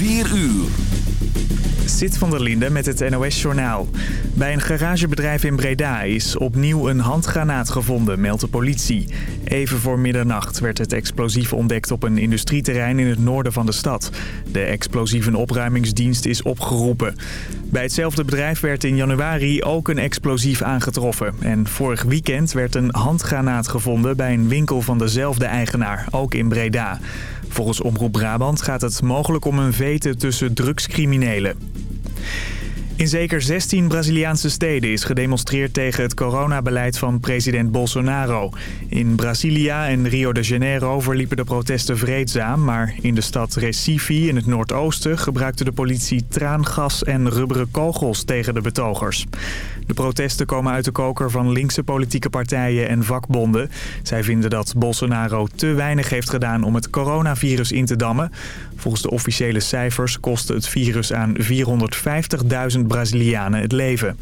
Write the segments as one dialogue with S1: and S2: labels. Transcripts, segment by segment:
S1: 4 uur.
S2: Zit van der Linde met het NOS-journaal. Bij een garagebedrijf in Breda is opnieuw een handgranaat gevonden, meldt de politie. Even voor middernacht werd het explosief ontdekt op een industrieterrein in het noorden van de stad. De explosieve opruimingsdienst is opgeroepen. Bij hetzelfde bedrijf werd in januari ook een explosief aangetroffen. En vorig weekend werd een handgranaat gevonden bij een winkel van dezelfde eigenaar, ook in Breda. Volgens Omroep Brabant gaat het mogelijk om een vete tussen drugscriminelen. In zeker 16 Braziliaanse steden is gedemonstreerd tegen het coronabeleid van president Bolsonaro. In Brasilia en Rio de Janeiro verliepen de protesten vreedzaam, maar in de stad Recife in het noordoosten gebruikte de politie traangas en rubberen kogels tegen de betogers. De protesten komen uit de koker van linkse politieke partijen en vakbonden. Zij vinden dat Bolsonaro te weinig heeft gedaan om het coronavirus in te dammen. Volgens de officiële cijfers kostte het virus aan 450.000 Brazilianen het leven.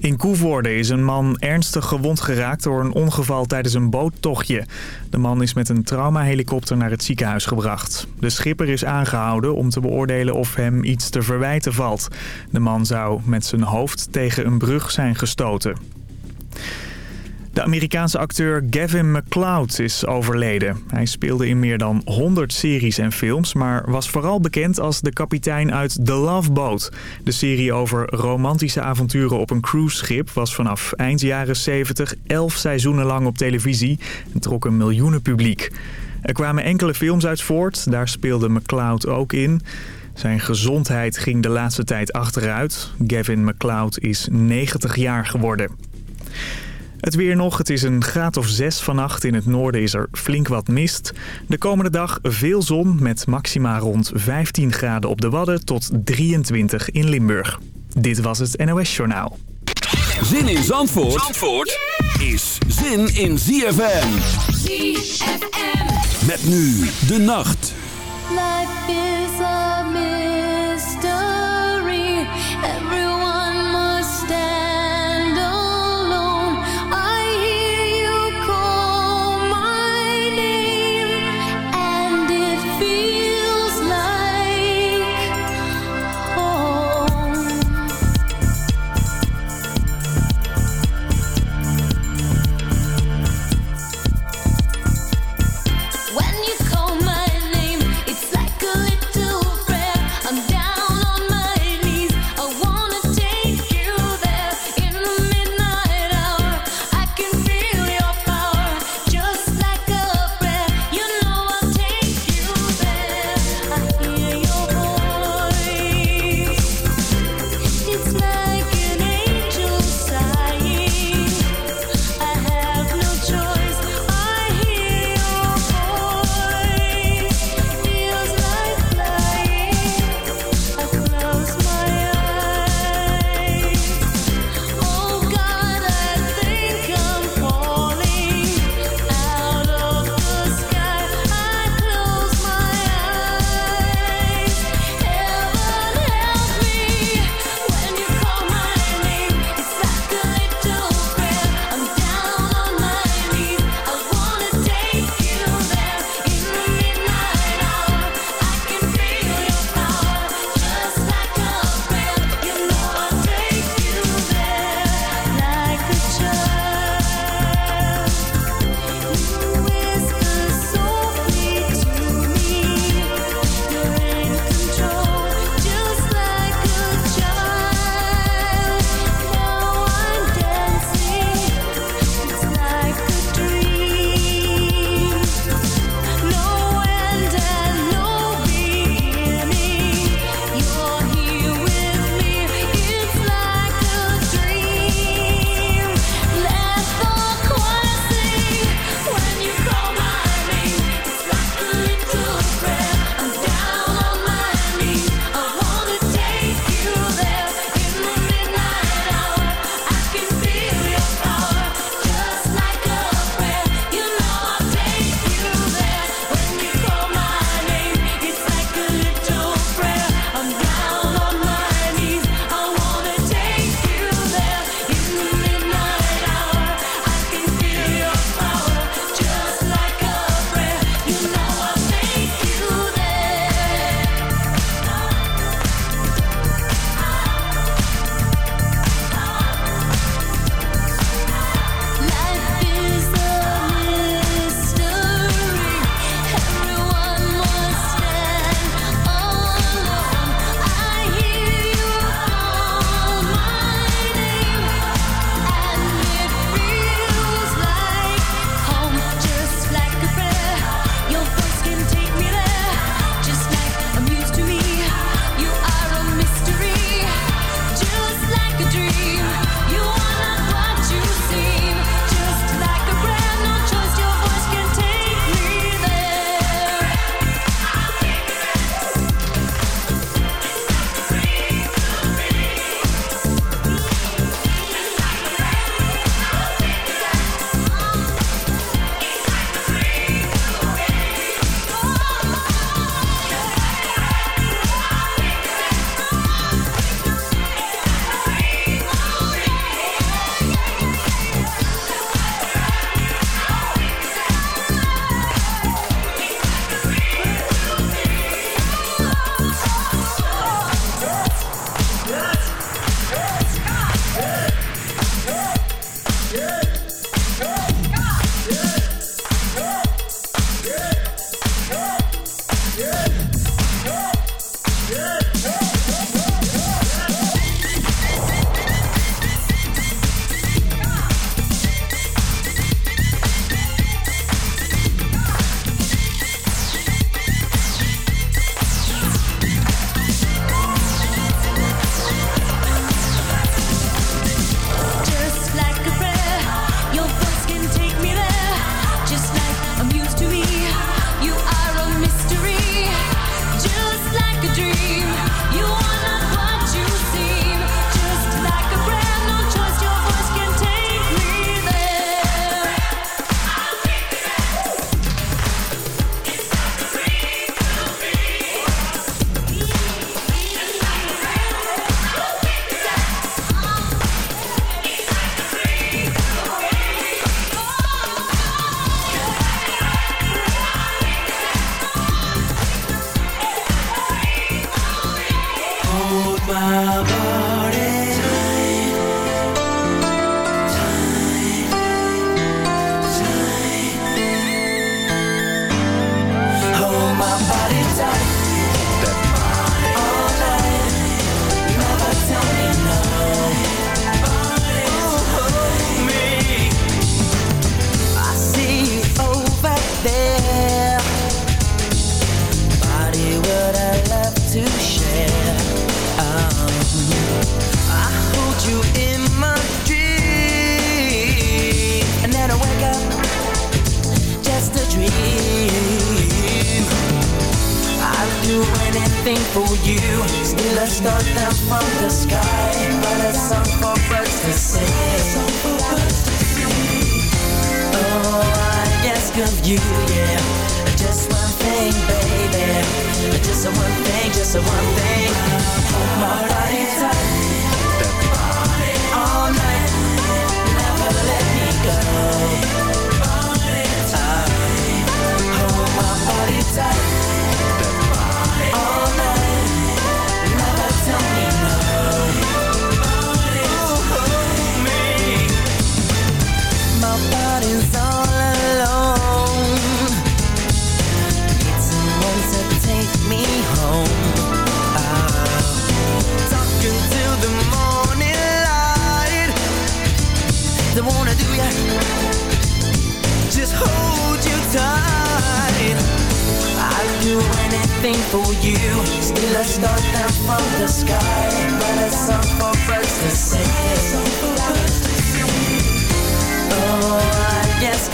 S2: In Koevoorde is een man ernstig gewond geraakt door een ongeval tijdens een boottochtje. De man is met een traumahelikopter naar het ziekenhuis gebracht. De schipper is aangehouden om te beoordelen of hem iets te verwijten valt. De man zou met zijn hoofd tegen een brug zijn gestoten. De Amerikaanse acteur Gavin McCloud is overleden. Hij speelde in meer dan 100 series en films, maar was vooral bekend als de kapitein uit The Love Boat. De serie over romantische avonturen op een cruiseschip was vanaf eind jaren 70 elf seizoenen lang op televisie en trok een miljoenen publiek. Er kwamen enkele films uit voort, daar speelde McCloud ook in. Zijn gezondheid ging de laatste tijd achteruit. Gavin McCloud is 90 jaar geworden. Het weer nog, het is een graad of 6 vannacht. In het noorden is er flink wat mist. De komende dag veel zon met maxima rond 15 graden op de Wadden tot 23 in Limburg. Dit was het NOS Journaal.
S1: Zin in Zandvoort, Zandvoort is zin in ZFM.
S3: ZFM.
S1: Met nu de nacht.
S3: Life is a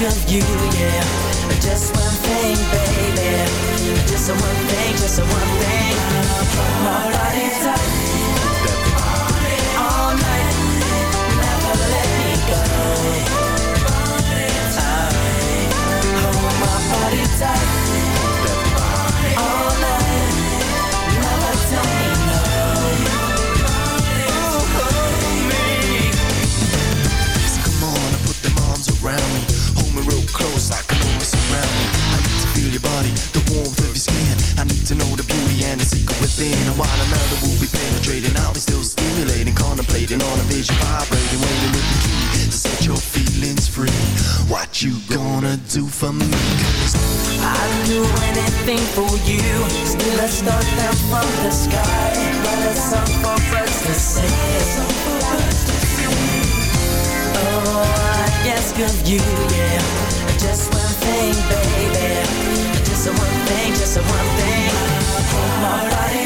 S4: ask of you, yeah. Just one thing, baby. Just one thing, just one thing. My
S5: heart is up. been while another will be penetrating. I'll be still stimulating, contemplating on a vision Vibrating, waiting with the key to set your feelings free. What you gonna do for me? Cause
S4: I'd do anything for you. Still I start down from the sky. But it's song for us to sing Oh, I ask of you, yeah. Just one thing, baby. Just one thing, just one thing. My body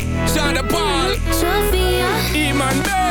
S3: Shada Bali
S6: Sophia.
S3: Iman
S7: Day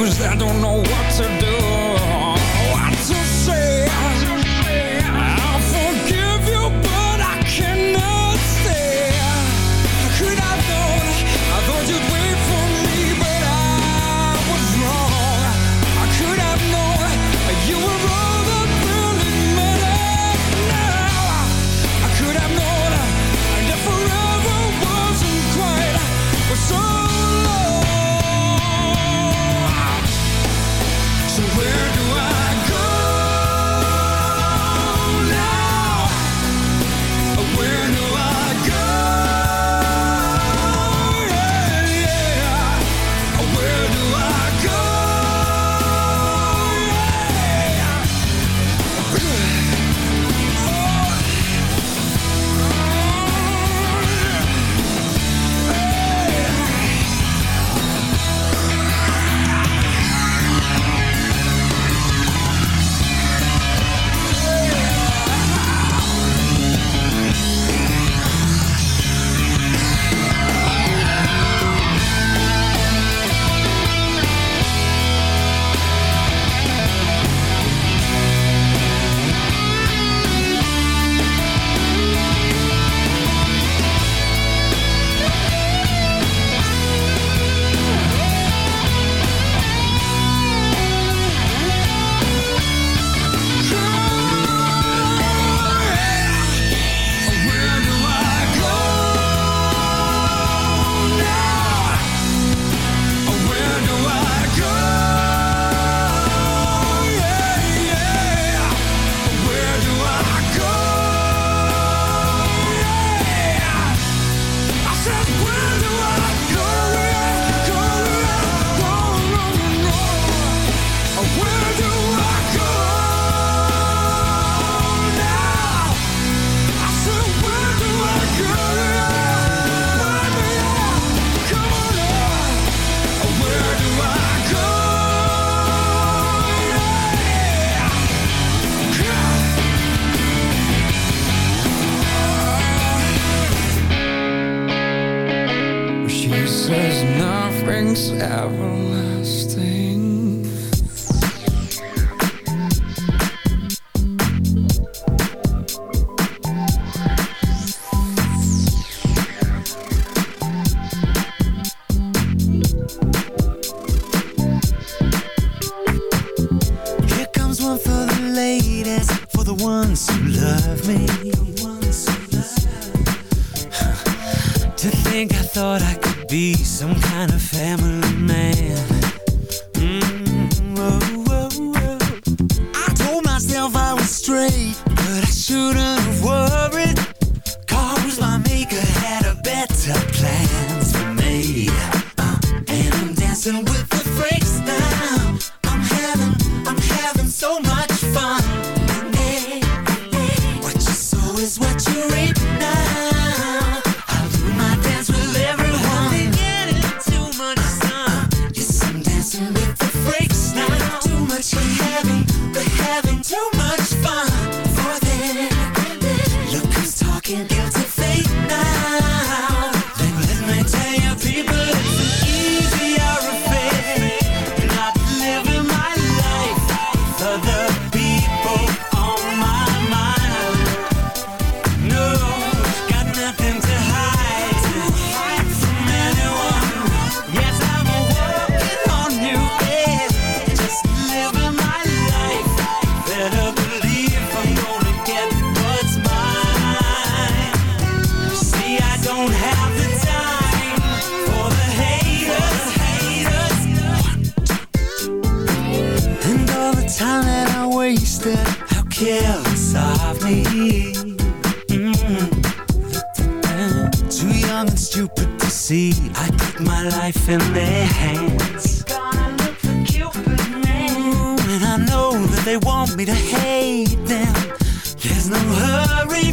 S7: 'Cause I don't know
S4: why some kind of They want me to hate them. There's no hurry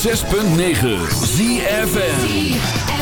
S1: 106.9 ZFN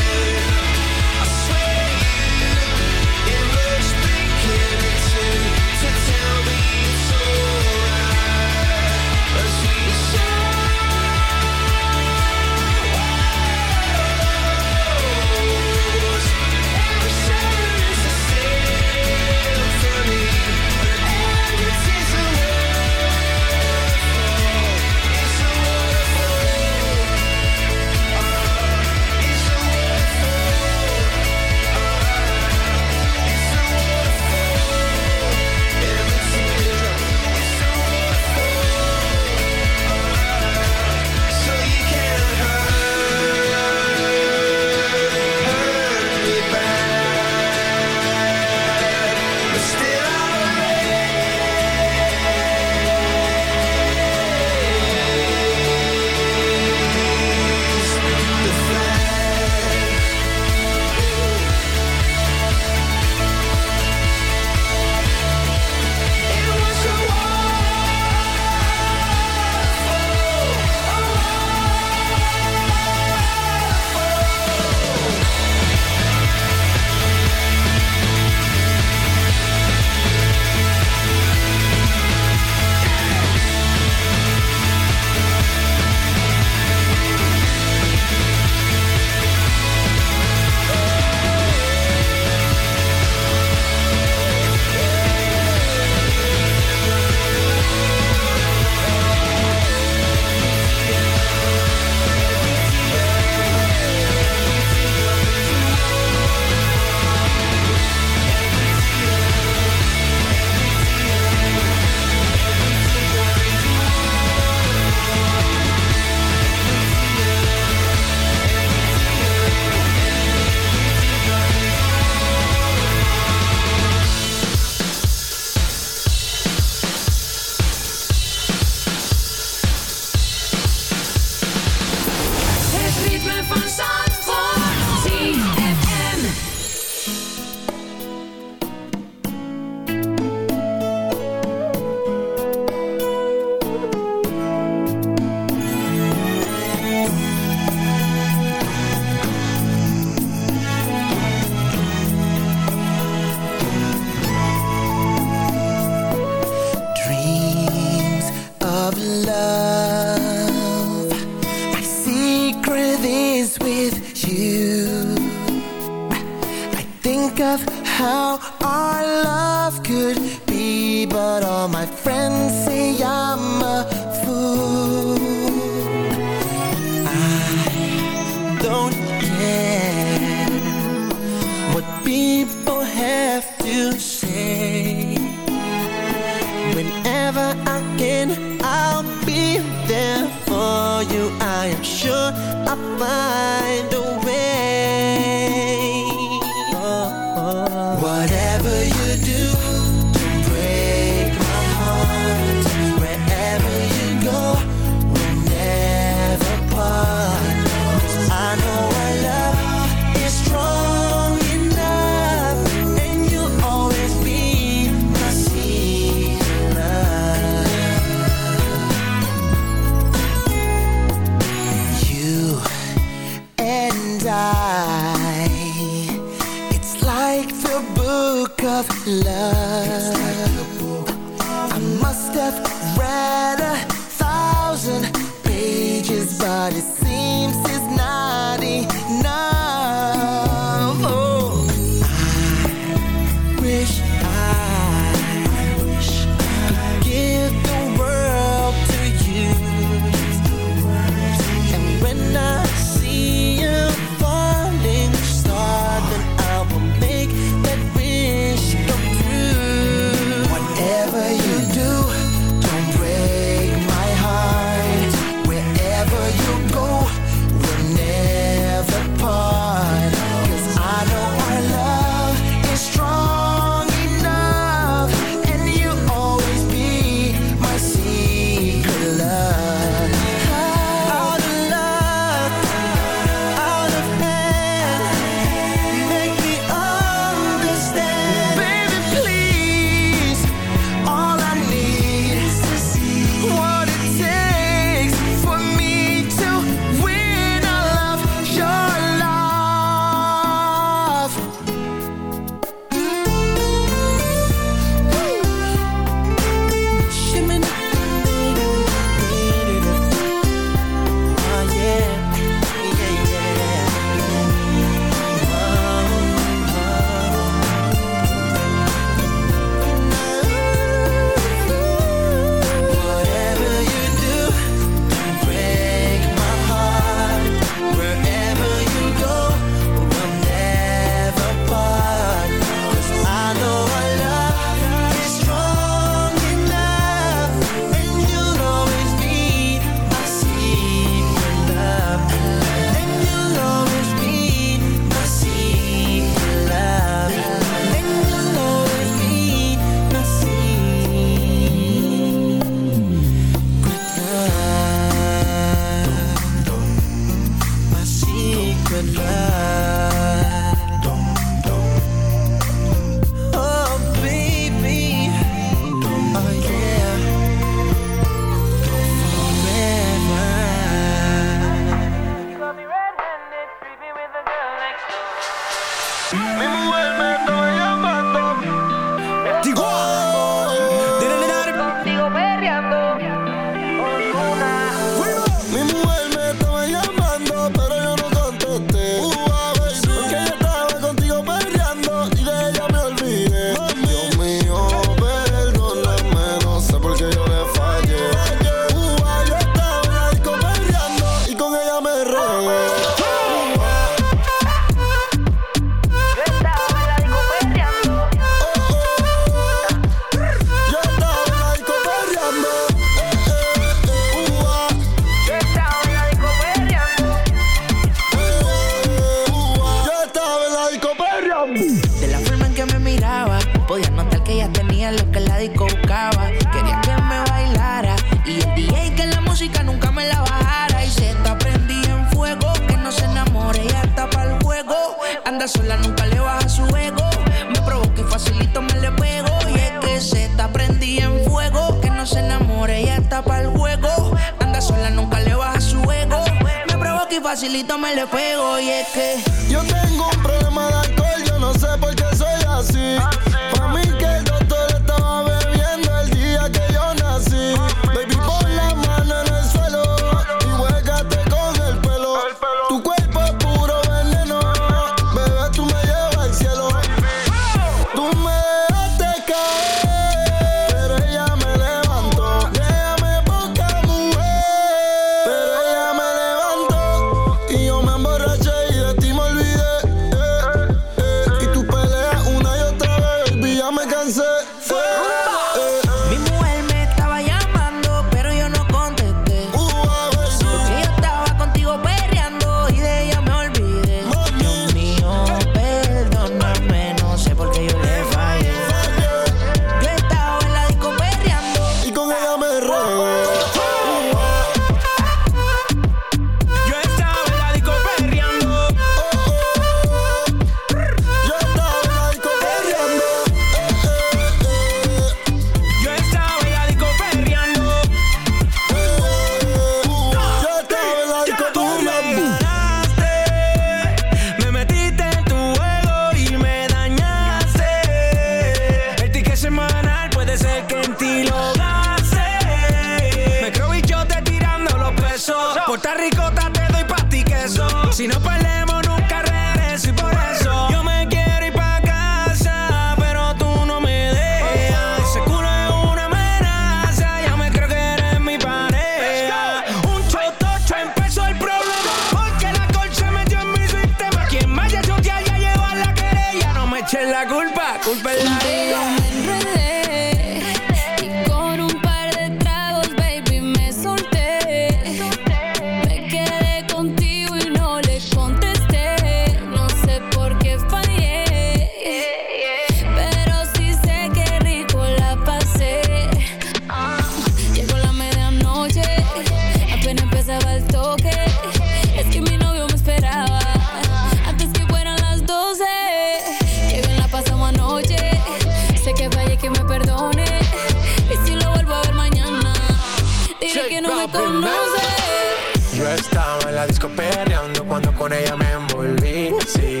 S8: Yo estaba en la disco perreando cuando con ella me envolví, sí.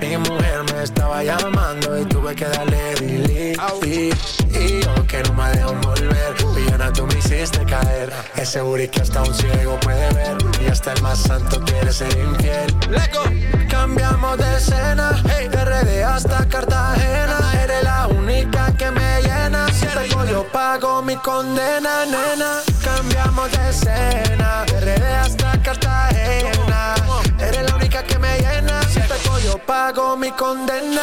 S8: Mi mujer me estaba llamando y tuve que darle delete. Y yo que no me dejo volver, villana tú me hiciste caer. Es seguro que hasta un ciego puede ver y hasta el más santo quiere ser infiel. Leco. Cambiamos de escena, hey. de RD hasta Cartagena. Eres la única que me yo pago mi condena, nena. Cambiamos de escena. Desde hasta Cartagena. Eres la única que me llena. Si te yo pago mi condena.